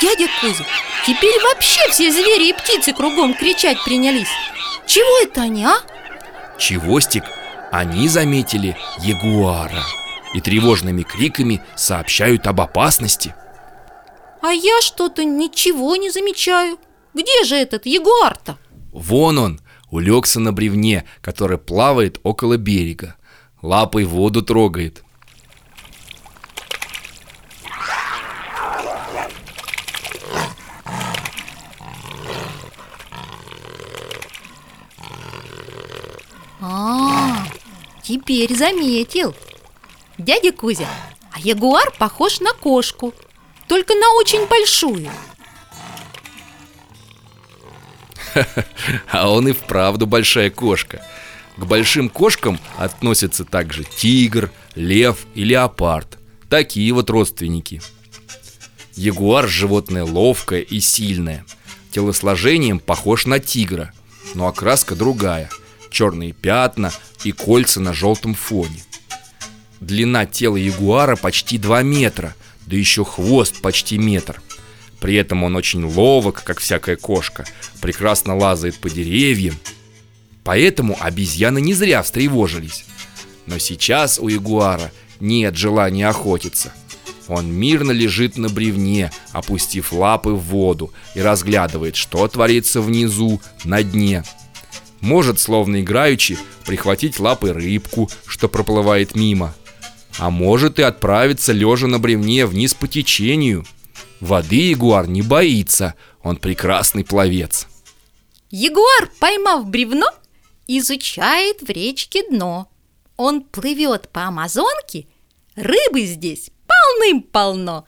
Дядя Кузя, теперь вообще все звери и птицы кругом кричать принялись. Чего это они, а? Чевостик, они заметили ягуара И тревожными криками сообщают об опасности. А я что-то ничего не замечаю. Где же этот ягуар-то? Вон он, улегся на бревне, который плавает около берега. Лапой воду трогает А, теперь заметил. Дядя Кузя, а ягуар похож на кошку Только на очень большую. А он и вправду большая кошка. К большим кошкам относятся также тигр, лев и леопард. Такие вот родственники. Ягуар – животное ловкое и сильное. Телосложением похож на тигра, но окраска другая Черные пятна и кольца на желтом фоне. Длина тела ягуара почти 2 метра Да еще хвост почти метр. При этом он очень ловок, как всякая кошка Прекрасно лазает по деревьям. Поэтому обезьяны не зря встревожились. Но сейчас у ягуара нет желания охотиться. Он мирно лежит на бревне, опустив лапы в воду И разглядывает, что творится внизу, на дне может, словно играючи, прихватить лапы рыбку, что проплывает мимо. А может и отправиться лежа на бревне вниз по течению. Воды ягуар не боится, он прекрасный пловец. Ягуар, поймав бревно, изучает в речке дно. Он плывет по Амазонке, рыбы здесь полным-полно